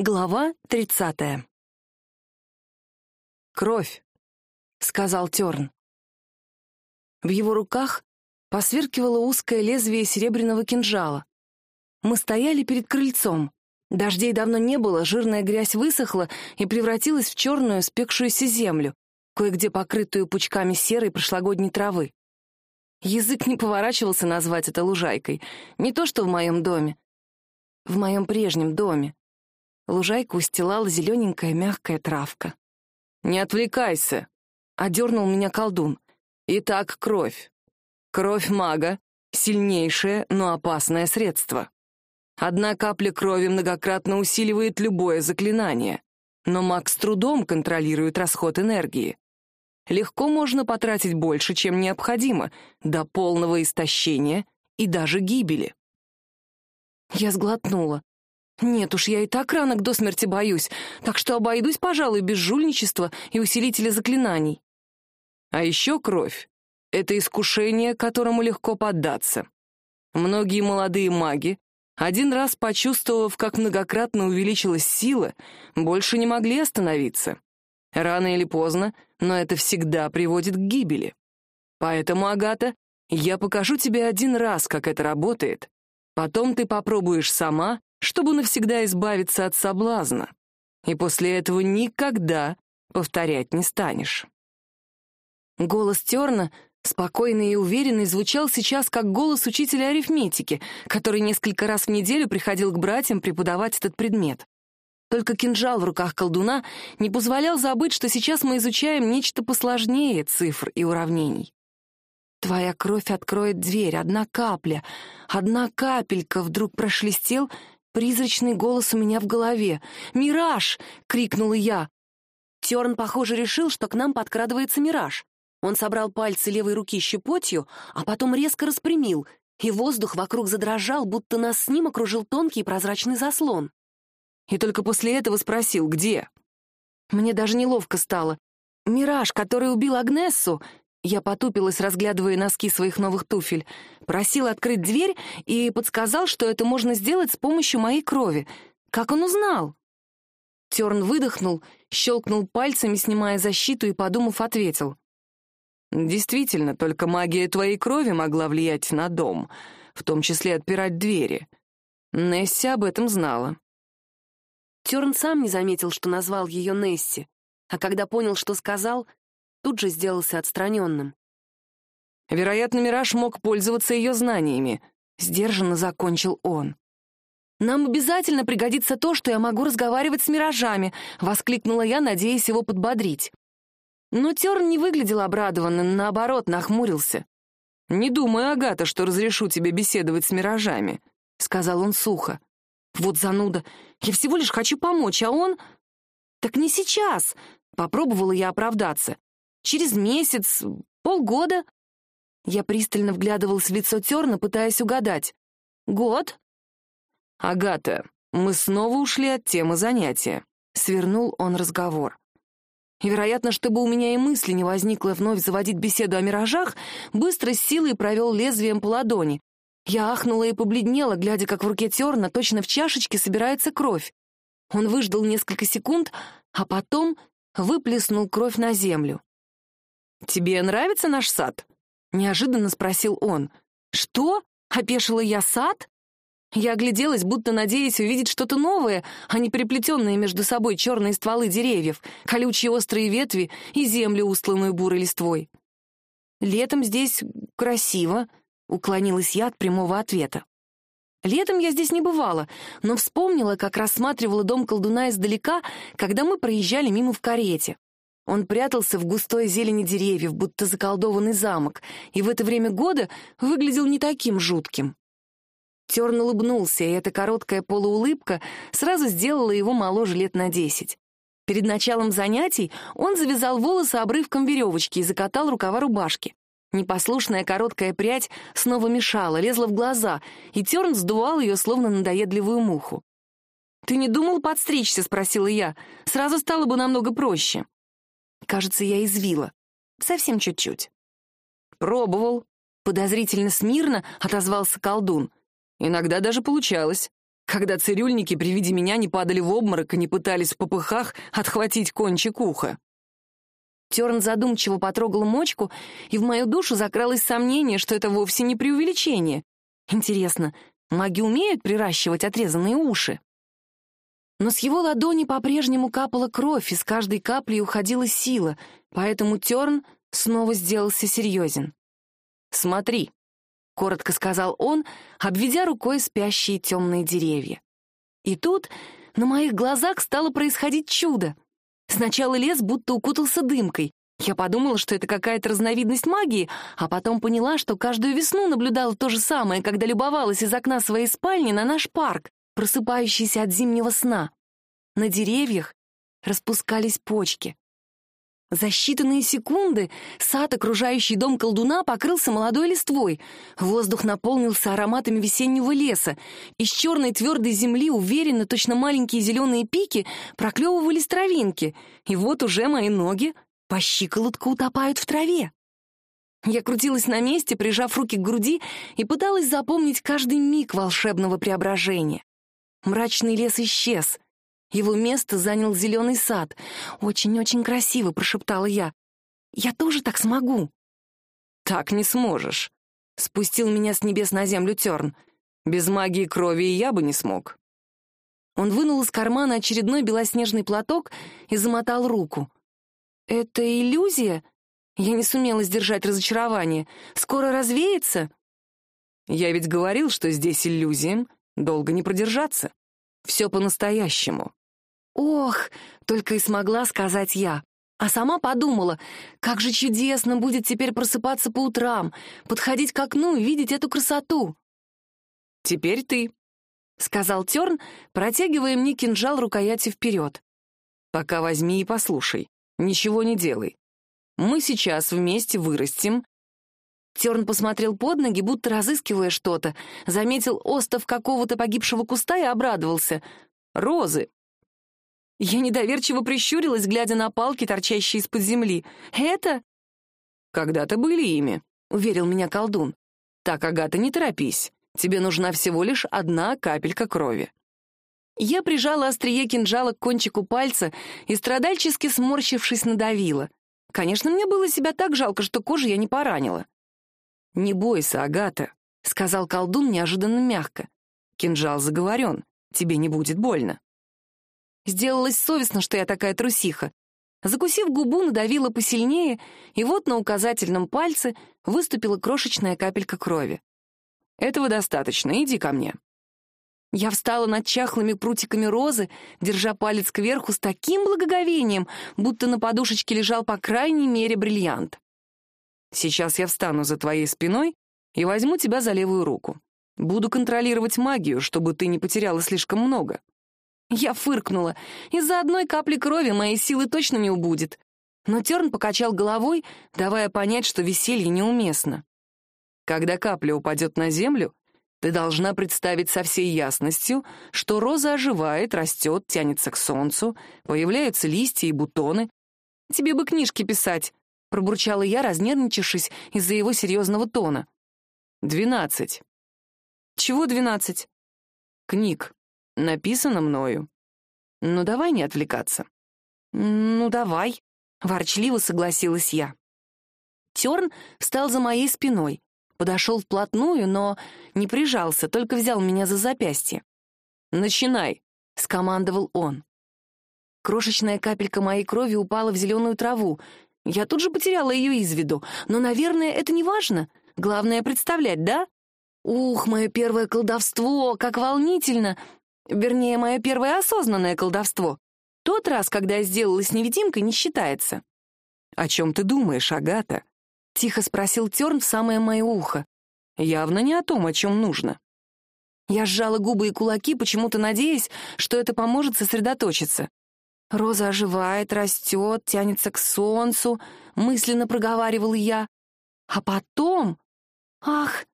Глава тридцатая. «Кровь», — сказал Терн. В его руках посверкивало узкое лезвие серебряного кинжала. Мы стояли перед крыльцом. Дождей давно не было, жирная грязь высохла и превратилась в черную спекшуюся землю, кое-где покрытую пучками серой прошлогодней травы. Язык не поворачивался назвать это лужайкой, не то что в моем доме. В моем прежнем доме. Лужайку устилала зелененькая мягкая травка. «Не отвлекайся!» — одернул меня колдун. «Итак, кровь. Кровь мага — сильнейшее, но опасное средство. Одна капля крови многократно усиливает любое заклинание, но маг с трудом контролирует расход энергии. Легко можно потратить больше, чем необходимо, до полного истощения и даже гибели. Я сглотнула. Нет уж, я и так ранок до смерти боюсь, так что обойдусь, пожалуй, без жульничества и усилителя заклинаний. А еще кровь — это искушение, которому легко поддаться. Многие молодые маги, один раз почувствовав, как многократно увеличилась сила, больше не могли остановиться. Рано или поздно, но это всегда приводит к гибели. Поэтому, Агата, я покажу тебе один раз, как это работает. Потом ты попробуешь сама чтобы навсегда избавиться от соблазна, и после этого никогда повторять не станешь. Голос Терна, спокойный и уверенный, звучал сейчас как голос учителя арифметики, который несколько раз в неделю приходил к братьям преподавать этот предмет. Только кинжал в руках колдуна не позволял забыть, что сейчас мы изучаем нечто посложнее цифр и уравнений. Твоя кровь откроет дверь, одна капля, одна капелька вдруг прошелестел Призрачный голос у меня в голове. «Мираж!» — крикнула я. Терн, похоже, решил, что к нам подкрадывается мираж. Он собрал пальцы левой руки щепотью, а потом резко распрямил, и воздух вокруг задрожал, будто нас с ним окружил тонкий прозрачный заслон. И только после этого спросил, где. Мне даже неловко стало. «Мираж, который убил Агнессу!» Я потупилась, разглядывая носки своих новых туфель. Просил открыть дверь и подсказал, что это можно сделать с помощью моей крови. Как он узнал? Терн выдохнул, щелкнул пальцами, снимая защиту, и, подумав, ответил. «Действительно, только магия твоей крови могла влиять на дом, в том числе отпирать двери. Несси об этом знала». Терн сам не заметил, что назвал ее Несси, а когда понял, что сказал, тут же сделался отстраненным. Вероятно, Мираж мог пользоваться ее знаниями. Сдержанно закончил он. «Нам обязательно пригодится то, что я могу разговаривать с миражами», — воскликнула я, надеясь его подбодрить. Но Терн не выглядел обрадованным, наоборот, нахмурился. «Не думаю, Агата, что разрешу тебе беседовать с миражами», — сказал он сухо. «Вот зануда. Я всего лишь хочу помочь, а он...» «Так не сейчас», — попробовала я оправдаться. Через месяц, полгода. Я пристально вглядывался в лицо Терна, пытаясь угадать. Год? Агата, мы снова ушли от темы занятия. Свернул он разговор. И, вероятно, чтобы у меня и мысли не возникло вновь заводить беседу о миражах, быстро с силой провел лезвием по ладони. Я ахнула и побледнела, глядя, как в руке Терна точно в чашечке собирается кровь. Он выждал несколько секунд, а потом выплеснул кровь на землю. «Тебе нравится наш сад?» — неожиданно спросил он. «Что?» — опешила я сад? Я огляделась, будто надеясь увидеть что-то новое, а не переплетенные между собой черные стволы деревьев, колючие острые ветви и землю, устланную бурой листвой. «Летом здесь красиво», — уклонилась я от прямого ответа. Летом я здесь не бывала, но вспомнила, как рассматривала дом колдуна издалека, когда мы проезжали мимо в карете. Он прятался в густой зелени деревьев, будто заколдованный замок, и в это время года выглядел не таким жутким. Терн улыбнулся, и эта короткая полуулыбка сразу сделала его моложе лет на десять. Перед началом занятий он завязал волосы обрывком веревочки и закатал рукава рубашки. Непослушная короткая прядь снова мешала, лезла в глаза, и Терн сдувал ее, словно надоедливую муху. «Ты не думал подстричься?» — спросила я. «Сразу стало бы намного проще». Кажется, я извила. Совсем чуть-чуть. «Пробовал», — подозрительно смирно отозвался колдун. «Иногда даже получалось. когда цирюльники при виде меня не падали в обморок и не пытались в попыхах отхватить кончик уха. Терн задумчиво потрогал мочку, и в мою душу закралось сомнение, что это вовсе не преувеличение. Интересно, маги умеют приращивать отрезанные уши? Но с его ладони по-прежнему капала кровь, и с каждой каплей уходила сила, поэтому Терн снова сделался серьезен. «Смотри», — коротко сказал он, обведя рукой спящие темные деревья. И тут на моих глазах стало происходить чудо. Сначала лес будто укутался дымкой. Я подумала, что это какая-то разновидность магии, а потом поняла, что каждую весну наблюдала то же самое, когда любовалась из окна своей спальни на наш парк, просыпающийся от зимнего сна. На деревьях распускались почки. За считанные секунды сад, окружающий дом колдуна, покрылся молодой листвой. Воздух наполнился ароматами весеннего леса. Из черной твердой земли уверенно, точно маленькие зеленые пики, проклевывались травинки. И вот уже мои ноги по щиколотку утопают в траве. Я крутилась на месте, прижав руки к груди, и пыталась запомнить каждый миг волшебного преображения. Мрачный лес исчез — его место занял зеленый сад. «Очень-очень красиво», — прошептала я. «Я тоже так смогу». «Так не сможешь», — спустил меня с небес на землю Терн. «Без магии крови и я бы не смог». Он вынул из кармана очередной белоснежный платок и замотал руку. «Это иллюзия?» Я не сумела сдержать разочарование. «Скоро развеется?» «Я ведь говорил, что здесь иллюзиям долго не продержаться. Все по-настоящему. «Ох!» — только и смогла сказать я. А сама подумала, как же чудесно будет теперь просыпаться по утрам, подходить к окну и видеть эту красоту. «Теперь ты», — сказал Терн, протягивая мне кинжал рукояти вперед. «Пока возьми и послушай. Ничего не делай. Мы сейчас вместе вырастем». Терн посмотрел под ноги, будто разыскивая что-то, заметил остов какого-то погибшего куста и обрадовался. «Розы, я недоверчиво прищурилась, глядя на палки, торчащие из-под земли. «Это?» «Когда-то были ими», — уверил меня колдун. «Так, Агата, не торопись. Тебе нужна всего лишь одна капелька крови». Я прижала острие кинжала к кончику пальца и, страдальчески сморщившись, надавила. Конечно, мне было себя так жалко, что кожу я не поранила. «Не бойся, Агата», — сказал колдун неожиданно мягко. «Кинжал заговорен, тебе не будет больно». Сделалось совестно, что я такая трусиха. Закусив губу, надавила посильнее, и вот на указательном пальце выступила крошечная капелька крови. «Этого достаточно, иди ко мне». Я встала над чахлыми прутиками розы, держа палец кверху с таким благоговением, будто на подушечке лежал по крайней мере бриллиант. «Сейчас я встану за твоей спиной и возьму тебя за левую руку. Буду контролировать магию, чтобы ты не потеряла слишком много. Я фыркнула. Из-за одной капли крови моей силы точно не убудет. Но Терн покачал головой, давая понять, что веселье неуместно. Когда капля упадет на землю, ты должна представить со всей ясностью, что роза оживает, растет, тянется к солнцу, появляются листья и бутоны. Тебе бы книжки писать, пробурчала я, разнервничавшись из-за его серьезного тона. «Двенадцать». «Чего двенадцать?» «Книг», Написано мною. Ну, давай не отвлекаться. Ну, давай. Ворчливо согласилась я. Терн встал за моей спиной, подошел вплотную, но не прижался, только взял меня за запястье. «Начинай», — скомандовал он. Крошечная капелька моей крови упала в зеленую траву. Я тут же потеряла ее из виду, но, наверное, это не важно. Главное — представлять, да? Ух, мое первое колдовство, как волнительно! Вернее, мое первое осознанное колдовство. Тот раз, когда я сделалась невидимкой, не считается. «О чем ты думаешь, Агата?» — тихо спросил Терн в самое мое ухо. «Явно не о том, о чем нужно». Я сжала губы и кулаки, почему-то надеясь, что это поможет сосредоточиться. Роза оживает, растет, тянется к солнцу, мысленно проговаривал я. А потом... Ах,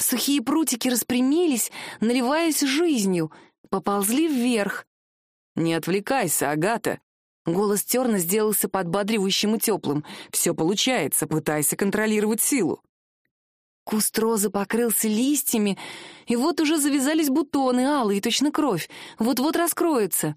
Сухие прутики распрямились, наливаясь жизнью, поползли вверх. «Не отвлекайся, Агата!» Голос Терна сделался подбадривающим и теплым. «Все получается, пытайся контролировать силу». Куст розы покрылся листьями, и вот уже завязались бутоны, алые, точно кровь. Вот-вот раскроется.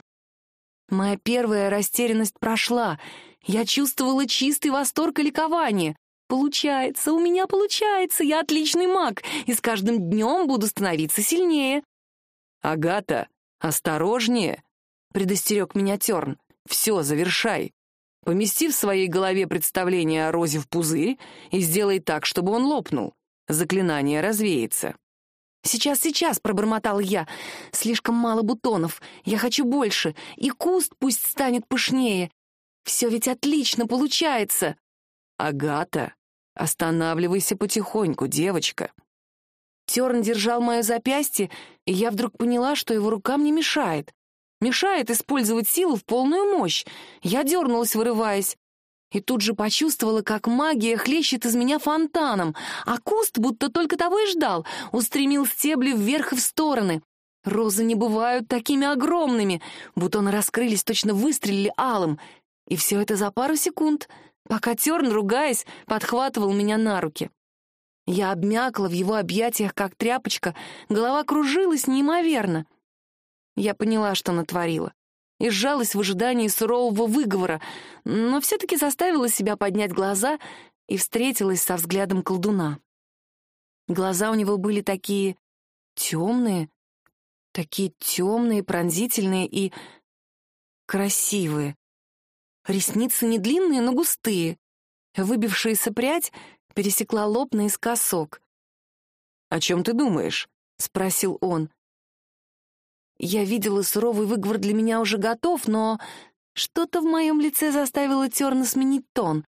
Моя первая растерянность прошла. Я чувствовала чистый восторг и ликование. Получается, у меня получается, я отличный маг, и с каждым днем буду становиться сильнее. «Агата, осторожнее!» — предостерег меня Терн. «Все, завершай. Помести в своей голове представление о розе в пузырь и сделай так, чтобы он лопнул. Заклинание развеется». «Сейчас, сейчас!» — пробормотал я. «Слишком мало бутонов. Я хочу больше. И куст пусть станет пышнее. Все ведь отлично получается!» «Агата, останавливайся потихоньку, девочка!» Терн держал мое запястье, и я вдруг поняла, что его рука мне мешает. Мешает использовать силу в полную мощь. Я дернулась, вырываясь. И тут же почувствовала, как магия хлещет из меня фонтаном, а куст, будто только того и ждал, устремил стебли вверх и в стороны. Розы не бывают такими огромными. Бутоны раскрылись, точно выстрелили алым. И все это за пару секунд, пока Терн, ругаясь, подхватывал меня на руки. Я обмякла в его объятиях, как тряпочка, голова кружилась неимоверно. Я поняла, что натворила, и сжалась в ожидании сурового выговора, но все-таки заставила себя поднять глаза и встретилась со взглядом колдуна. Глаза у него были такие темные, такие темные, пронзительные и красивые. Ресницы не длинные, но густые. Выбившаяся прядь пересекла лоб наискосок. «О чем ты думаешь?» — спросил он. Я видела, суровый выговор для меня уже готов, но что-то в моем лице заставило Терна сменить тон.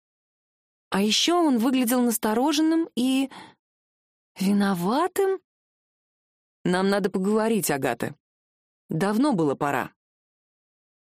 А еще он выглядел настороженным и... виноватым. «Нам надо поговорить, Агата. Давно было пора».